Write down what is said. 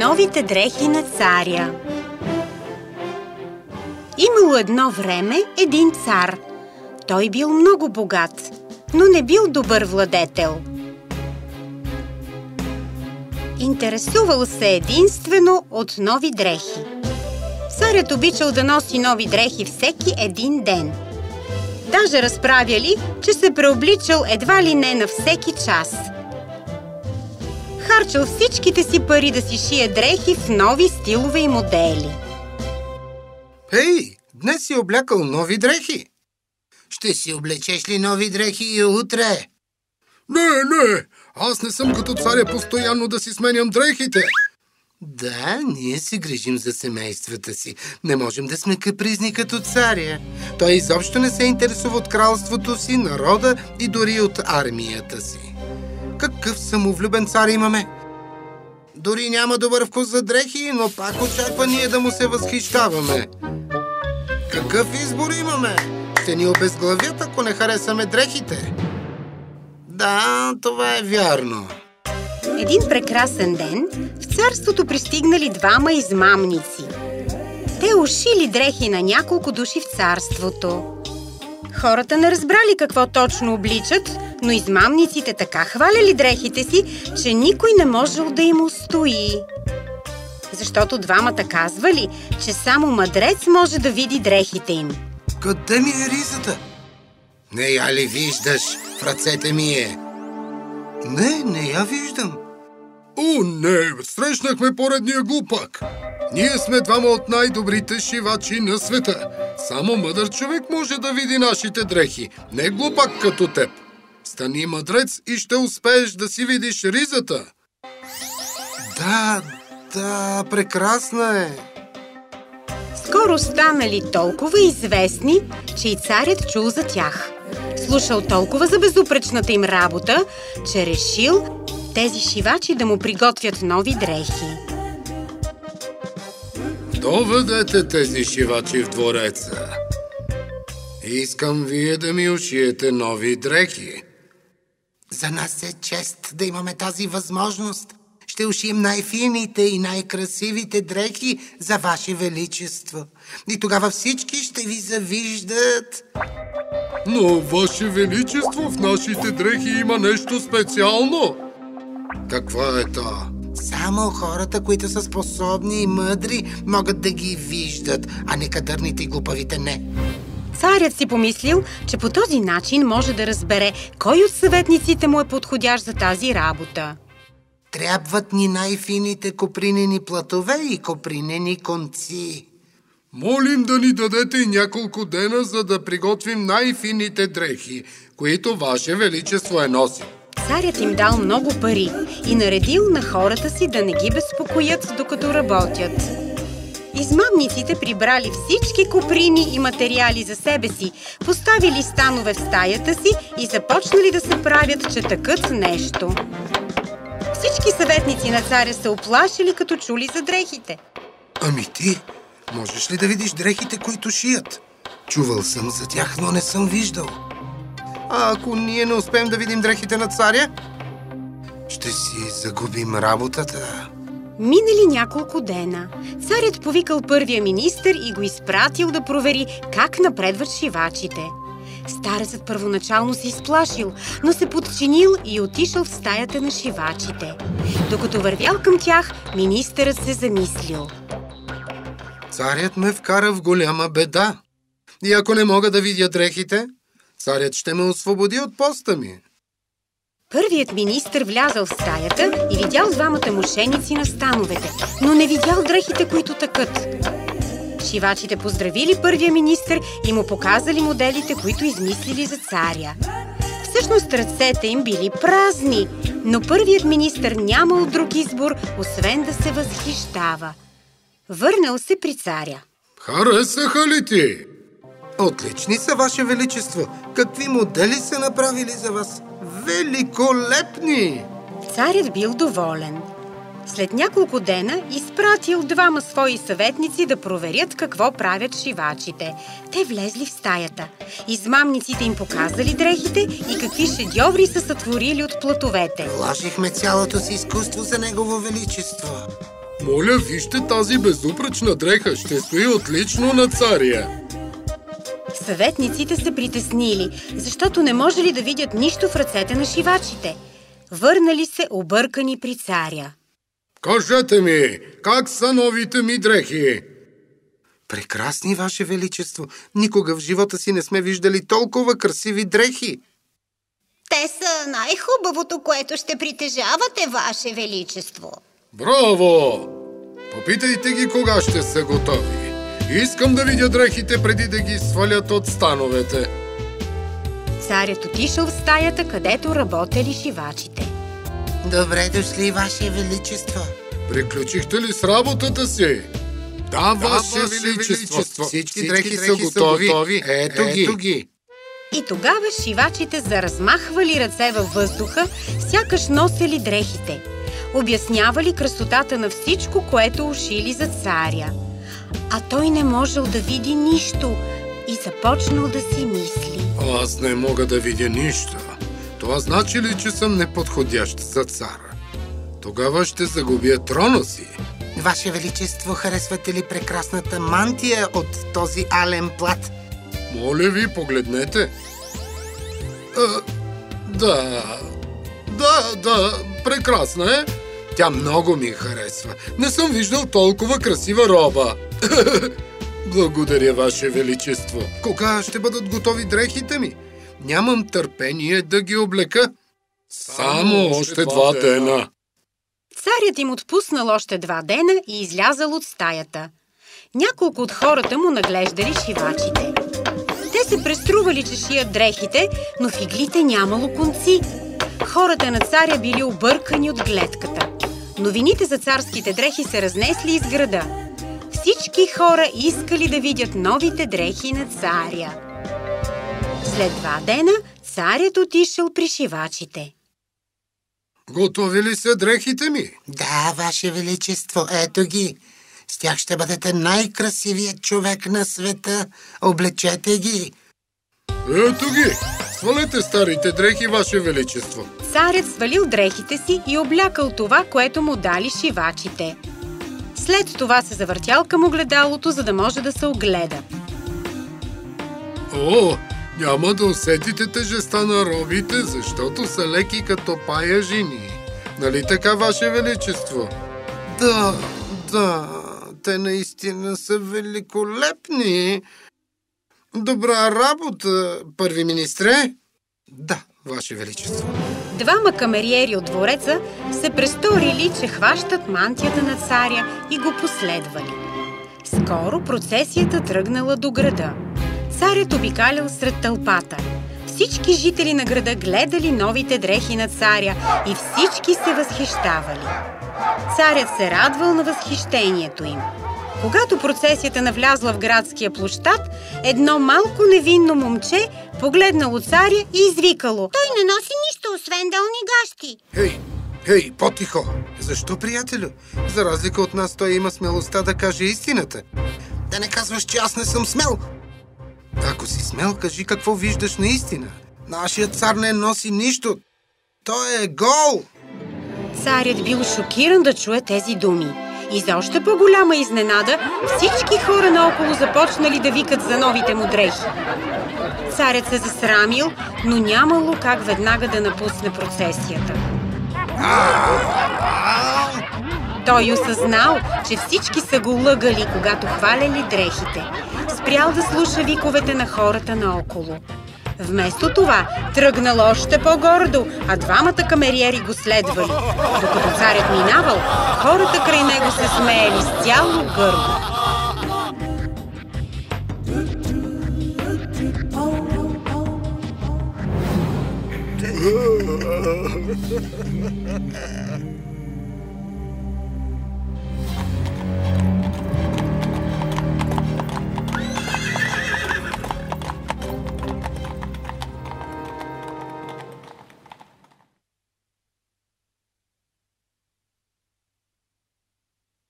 Новите дрехи на царя Имало едно време един цар. Той бил много богат, но не бил добър владетел. Интересувал се единствено от нови дрехи. Царят обичал да носи нови дрехи всеки един ден. Даже разправяли, че се преобличал едва ли не на всеки час – харчал всичките си пари да си шие дрехи в нови стилове и модели. Ей, днес си облякал нови дрехи. Ще си облечеш ли нови дрехи и утре? Не, не, аз не съм като царя постоянно да си сменям дрехите. Да, ние се грижим за семействата си. Не можем да сме капризни като царя. Той изобщо не се интересува от кралството си, народа и дори от армията си. Какъв самовлюбен цар имаме! Дори няма добър вкус за дрехи, но пак очаква ние да му се възхищаваме. Какъв избор имаме? Ще ни обезглавят, ако не харесаме дрехите. Да, това е вярно. Един прекрасен ден в царството пристигнали двама измамници. Те ушили дрехи на няколко души в царството. Хората не разбрали какво точно обличат, но измамниците така хваляли дрехите си, че никой не можел да им устои. Защото двамата казвали, че само мъдрец може да види дрехите им. Къде ми е ризата? Не я ли виждаш? В ръцете ми е. Не, не я виждам. О, не! Срещнахме поредния глупак! Ние сме двама от най-добрите шивачи на света. Само мъдър човек може да види нашите дрехи. Не глупак като теб. Стани мъдрец и ще успееш да си видиш ризата. Да, да, прекрасна е. Скоро станали толкова известни, че и царят чул за тях. Слушал толкова за безупречната им работа, че решил тези шивачи да му приготвят нови дрехи. Доведете тези шивачи в двореца. Искам вие да ми ушиете нови дрехи. За нас е чест да имаме тази възможност. Ще ушием най-фините и най-красивите дрехи за Ваше Величество. И тогава всички ще ви завиждат. Но, Ваше Величество, в нашите дрехи има нещо специално. Каква е то? Само хората, които са способни и мъдри, могат да ги виждат, а не кадърните и глупавите не. Царят си помислил, че по този начин може да разбере кой от съветниците му е подходящ за тази работа. Трябват ни най-фините копринени платове и копринени конци. Молим да ни дадете няколко дена, за да приготвим най-фините дрехи, които Ваше Величество е носил. Царят им дал много пари и наредил на хората си да не ги безпокоят, докато работят. Измамниците прибрали всички коприни и материали за себе си, поставили станове в стаята си и започнали да се правят, че такът нещо. Всички съветници на царя се оплашили, като чули за дрехите. Ами ти, можеш ли да видиш дрехите, които шият? Чувал съм за тях, но не съм виждал. А ако ние не успеем да видим дрехите на царя? Ще си загубим работата. Минали няколко дена. Царят повикал първия министър и го изпратил да провери как напредват шивачите. Старецът първоначално се изплашил, но се подчинил и отишъл в стаята на шивачите. Докато вървял към тях, министърът се замислил. Царят ме вкара в голяма беда. И ако не мога да видя дрехите, царят ще ме освободи от поста ми. Първият министр влязал в стаята и видял двамата мошеници на становете, но не видял дрехите, които тъкат. Шивачите поздравили първия министр и му показали моделите, които измислили за царя. Всъщност ръцете им били празни, но първият министр нямал друг избор, освен да се възхищава. Върнал се при царя. Харесаха ли ти? Отлични са, Ваше Величество. Какви модели са направили за вас? Великолепни! Царят бил доволен. След няколко дена изпратил двама свои съветници да проверят какво правят шивачите. Те влезли в стаята. Измамниците им показали дрехите и какви шедьоври са сътворили от платовете. Вложихме цялото си изкуство за Негово Величество. Моля, вижте тази безупречна дреха. Ще стои отлично на царя. Съветниците се притеснили, защото не можели да видят нищо в ръцете на шивачите. Върнали се объркани при царя. Кажете ми, как са новите ми дрехи? Прекрасни, Ваше Величество! Никога в живота си не сме виждали толкова красиви дрехи. Те са най-хубавото, което ще притежавате, Ваше Величество. Браво! Попитайте ги кога ще са готови. Искам да видя дрехите преди да ги свалят от становете. Царят отишъл в стаята, където работели шивачите. Добре дошли, Ваше Величество! Приключихте ли с работата си? Да, Ваше Величество. Всички дрехи са готови. Ето ги. И тогава шивачите заразмахвали ръце във въздуха, сякаш носели дрехите. Обяснявали красотата на всичко, което ушили за царя. А той не можел да види нищо и започнал да си мисли. Аз не мога да видя нищо. Това значи ли, че съм неподходящ за цара? Тогава ще загубя трона си. Ваше Величество, харесвате ли прекрасната мантия от този ален плат? Моля ви, погледнете. А, да, да, да, прекрасна е. Тя много ми харесва. Не съм виждал толкова красива роба. Благодаря, Ваше Величество. Кога ще бъдат готови дрехите ми? Нямам търпение да ги облека. Само още два дена. Царят им отпуснал още два дена и излязал от стаята. Няколко от хората му наглеждали шивачите. Те се престрували, че шият дрехите, но в иглите нямало конци. Хората на царя били объркани от гледката. Новините за царските дрехи се разнесли из града. Всички хора искали да видят новите дрехи на царя. След два дена царят отишъл при шивачите. Готови ли са дрехите ми? Да, Ваше Величество, ето ги. С тях ще бъдете най-красивият човек на света. Облечете ги. Ето ги! Свалете старите дрехи, Ваше Величество. Царят свалил дрехите си и облякал това, което му дали шивачите. След това се завъртял към огледалото, за да може да се огледа. О, няма да усетите тежеста на робите, защото са леки като пая жени. Нали така, Ваше Величество? Да, да, те наистина са великолепни. Добра работа, първи министре. Да, Ваше Величество. Двама камериери от двореца се престорили, че хващат мантията на царя и го последвали. Скоро процесията тръгнала до града. Царят обикалял сред тълпата. Всички жители на града гледали новите дрехи на царя и всички се възхищавали. Царят се радвал на възхищението им. Когато процесията навлязла в градския площад, едно малко невинно момче погледнало царя и извикало. Той не носи нищо, освен дълни гащи. Хей, хей, по-тихо! Защо, приятелю? За разлика от нас, той има смелостта да каже истината. Да не казваш, че аз не съм смел. Ако си смел, кажи какво виждаш наистина. Нашият цар не носи нищо. Той е гол! Царят бил шокиран да чуе тези думи. И за още по-голяма изненада, всички хора наоколо започнали да викат за новите му дрехи. Царят се засрамил, но нямало как веднага да напусне процесията. Той осъзнал, че всички са го лъгали, когато хваляли дрехите. Спрял да слуша виковете на хората наоколо. Вместо това тръгнал още по-гордо, а двамата камериери го следвали. Докато царят минавал, хората край него се смеяли с цяло гърло.